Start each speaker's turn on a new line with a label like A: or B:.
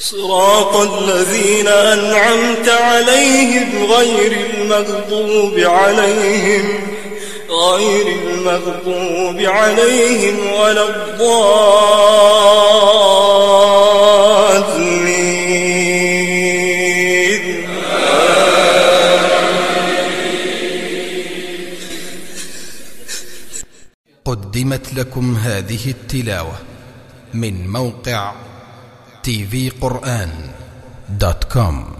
A: صراط الذين أنعمت عليهم غير المغضوب عليهم غير المغضوب عليهم ولا الضالين.
B: قدمت لكم هذه التلاوة من موقع تي في قرآن دوت كوم